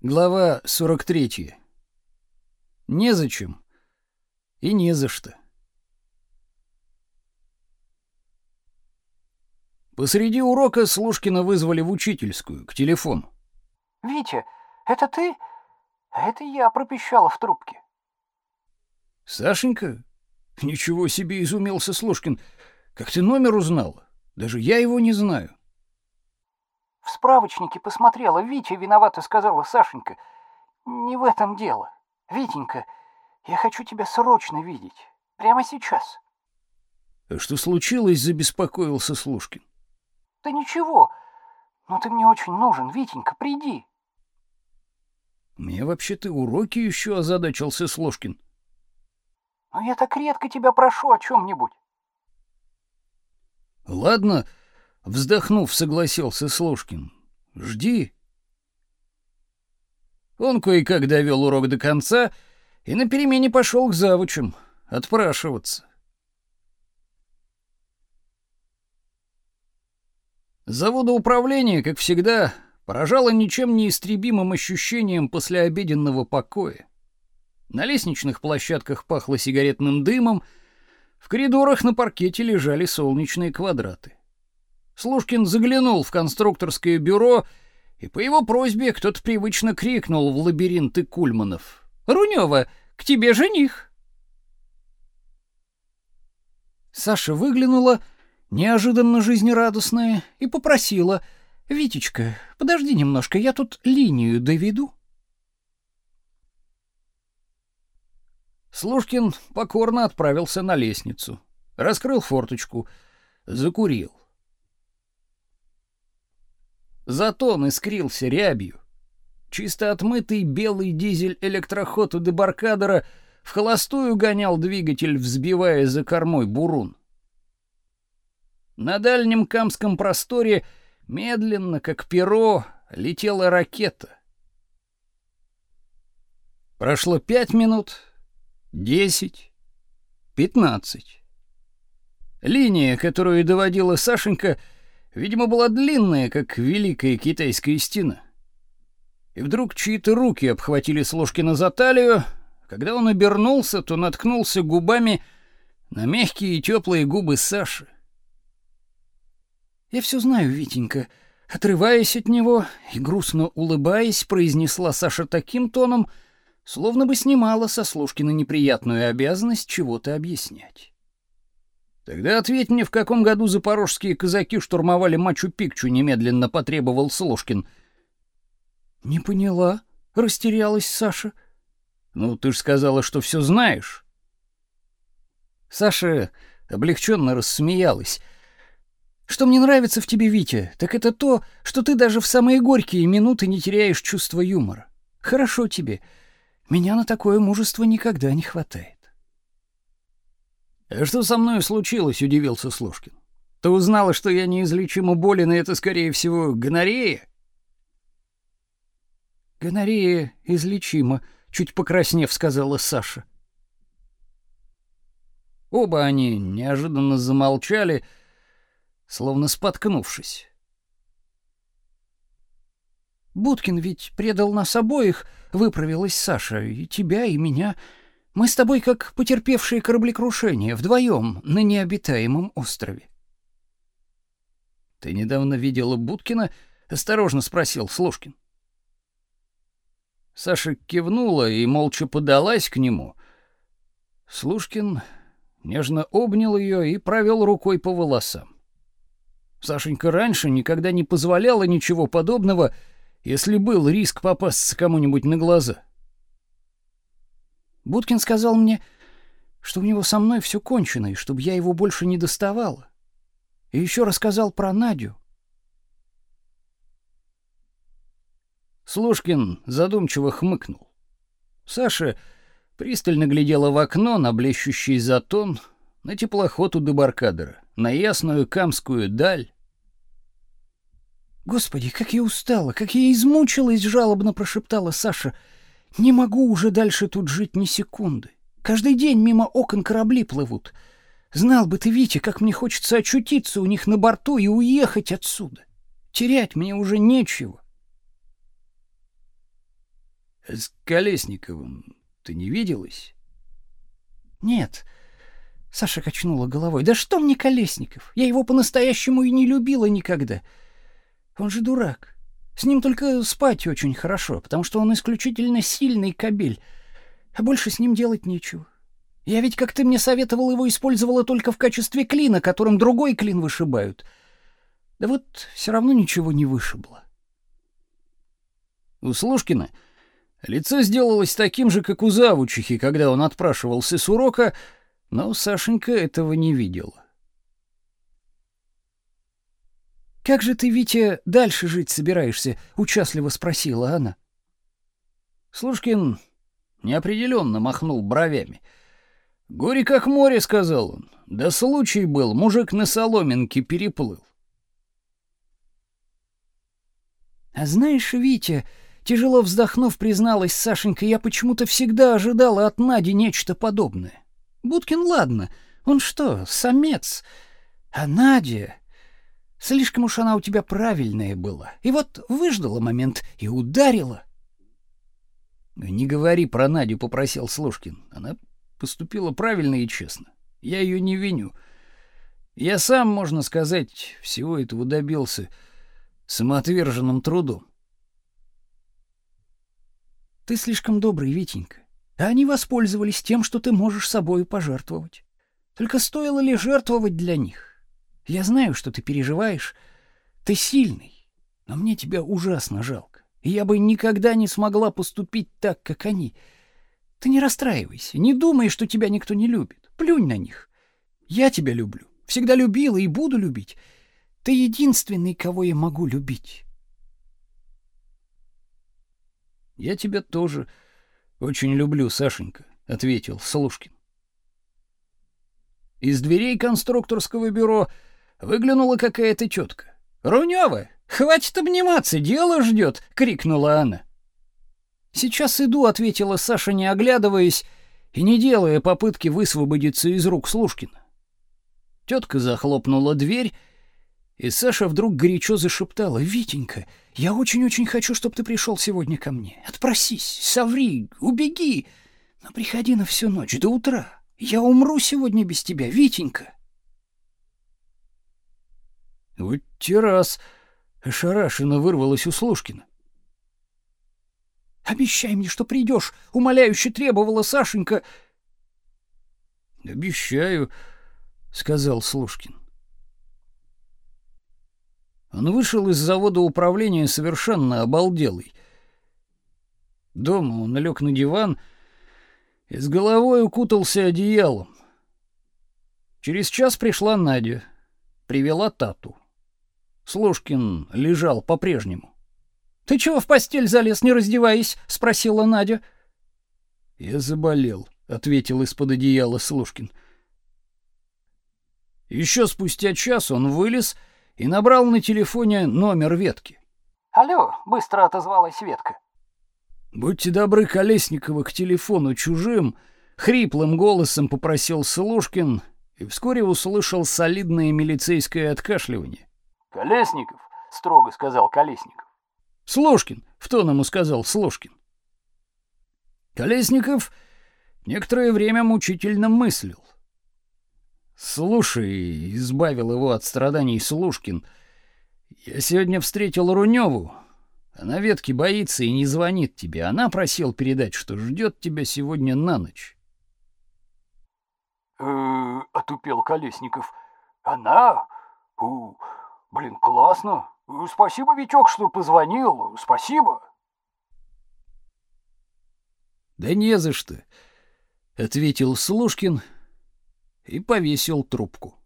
Глава 43. Незачем и не за что. Посреди урока Слушкина вызвали в учительскую, к телефону. «Витя, это ты? Это я пропищала в трубке». «Сашенька? Ничего себе изумился Слушкин. Как ты номер узнала? Даже я его не знаю». В справочнике посмотрела, Витя виновата, сказала Сашенька. Не в этом дело. Витенька, я хочу тебя срочно видеть. Прямо сейчас. Что случилось, забеспокоился Слушкин. Да ничего. Но ты мне очень нужен, Витенька, приди. Мне вообще-то уроки еще озадачился Слушкин. Но я так редко тебя прошу о чем-нибудь. Ладно, Вздохнув, согласился Слушкин. «Жди». Он кое-как довел урок до конца и на перемене пошел к завучам отпрашиваться. Заводоуправление, как всегда, поражало ничем не истребимым ощущением послеобеденного покоя. На лестничных площадках пахло сигаретным дымом, в коридорах на паркете лежали солнечные квадраты. Слушкин заглянул в конструкторское бюро, и по его просьбе кто-то привычно крикнул в лабиринты кульманов. «Рунёва, к тебе жених!» Саша выглянула, неожиданно жизнерадостная, и попросила. «Витечка, подожди немножко, я тут линию доведу». Слушкин покорно отправился на лестницу, раскрыл форточку, закурил. Затон искрился рябью. Чисто отмытый белый дизель-электроход у дебаркадера в холостую гонял двигатель, взбивая за кормой бурун. На дальнем камском просторе медленно, как перо, летела ракета. Прошло пять минут, десять, пятнадцать. Линия, которую доводила Сашенька, — Видимо, была длинная, как великая китайская стена. И вдруг чьи-то руки обхватили Слушкина за талию. Когда он обернулся, то наткнулся губами на мягкие и теплые губы Саши. «Я все знаю, Витенька», Отрываясь от него и грустно улыбаясь, произнесла Саша таким тоном, словно бы снимала со Слушкина неприятную обязанность чего-то объяснять. Тогда ответь мне, в каком году запорожские казаки штурмовали Мачу-Пикчу, немедленно потребовал Слушкин. Не поняла, растерялась Саша. Ну, ты ж сказала, что все знаешь. Саша облегченно рассмеялась. Что мне нравится в тебе, Витя, так это то, что ты даже в самые горькие минуты не теряешь чувства юмора. Хорошо тебе. Меня на такое мужество никогда не хватает. «А что со мной случилось?» — удивился Слушкин. «Ты узнала, что я неизлечимо болен, и это, скорее всего, гонорея?» «Гонорея излечима», — чуть покраснев сказала Саша. Оба они неожиданно замолчали, словно споткнувшись. «Будкин ведь предал нас обоих», — выправилась Саша, — «и тебя, и меня». Мы с тобой как потерпевшие кораблекрушение, вдвоем на необитаемом острове. Ты недавно видела Будкина? осторожно спросил Слушкин. Саша кивнула и молча подалась к нему. Слушкин нежно обнял ее и провел рукой по волосам. Сашенька раньше никогда не позволяла ничего подобного, если был риск попасться кому-нибудь на глаза. Будкин сказал мне, что у него со мной все кончено, и чтобы я его больше не доставала. И еще рассказал про Надю. Слушкин задумчиво хмыкнул. Саша пристально глядела в окно на блещущий затон, на теплоход у дебаркадера, на ясную камскую даль. «Господи, как я устала, как я измучилась!» — жалобно прошептала Саша — не могу уже дальше тут жить ни секунды. Каждый день мимо окон корабли плывут. Знал бы ты, Витя, как мне хочется очутиться у них на борту и уехать отсюда. Терять мне уже нечего. С Колесниковым ты не виделась? Нет. Саша качнула головой. Да что мне Колесников? Я его по-настоящему и не любила никогда. Он же дурак. С ним только спать очень хорошо, потому что он исключительно сильный кабель, а больше с ним делать нечего. Я ведь, как ты мне советовал, его использовала только в качестве клина, которым другой клин вышибают. Да вот все равно ничего не вышибло. У Слушкина лицо сделалось таким же, как у завучихи, когда он отпрашивался с урока, но Сашенька этого не видела. «Как же ты, Витя, дальше жить собираешься?» — участливо спросила она. Слушкин неопределенно махнул бровями. «Горе как море», — сказал он. «Да случай был, мужик на соломинке переплыл». «А знаешь, Витя...» Тяжело вздохнув, призналась Сашенька, я почему-то всегда ожидала от Нади нечто подобное. Будкин, ладно, он что, самец? А Надя... Слишком уж она у тебя правильная была. И вот выждала момент и ударила. «Не говори про Надю», — попросил Слушкин. «Она поступила правильно и честно. Я ее не виню. Я сам, можно сказать, всего этого добился самоотверженным трудом. Ты слишком добрый, Витенька. А они воспользовались тем, что ты можешь собою пожертвовать. Только стоило ли жертвовать для них? Я знаю, что ты переживаешь. Ты сильный, но мне тебя ужасно жалко. Я бы никогда не смогла поступить так, как они. Ты не расстраивайся, не думай, что тебя никто не любит. Плюнь на них. Я тебя люблю, всегда любила и буду любить. Ты единственный, кого я могу любить. Я тебя тоже очень люблю, Сашенька, ответил Слушкин. Из дверей конструкторского бюро выглянула какая-то тетка. «Рунёва, хватит обниматься, дело ждет!» — крикнула она. «Сейчас иду», — ответила Саша, не оглядываясь и не делая попытки высвободиться из рук Слушкина. Тетка захлопнула дверь, и Саша вдруг горячо зашептала. «Витенька, я очень-очень хочу, чтобы ты пришел сегодня ко мне. Отпросись, соври, убеги, но приходи на всю ночь, до утра. Я умру сегодня без тебя, Витенька». Вот те раз ошарашенно вырвалось у Слушкина. «Обещай мне, что придешь!» — умоляюще требовала Сашенька. «Обещаю», — сказал Слушкин. Он вышел из завода управления совершенно обалделый. Дома он лег на диван и с головой укутался одеялом. Через час пришла Надя, привела Тату. Слушкин лежал по-прежнему. Ты чего в постель залез, не раздеваясь? спросила Надя. Я заболел, ответил из-под одеяла Слушкин. Еще спустя час он вылез и набрал на телефоне номер ветки. Алло, быстро отозвалась ветка. Будьте добры, Колесникова к телефону чужим, хриплым голосом попросил Слушкин и вскоре услышал солидное милицейское откашливание. Колесников, строго сказал Колесников. Слушкин, в тон ему сказал Слушкин. Колесников некоторое время мучительно мыслил. Слушай, избавил его от страданий Слушкин. Я сегодня встретил Руневу. Она ветки боится и не звонит тебе. Она просил передать, что ждет тебя сегодня на ночь. Э, отупел Колесников. Она? У, блин, классно. Спасибо, Витек, что позвонил. Спасибо. Да не за что, ответил Слушкин и повесил трубку.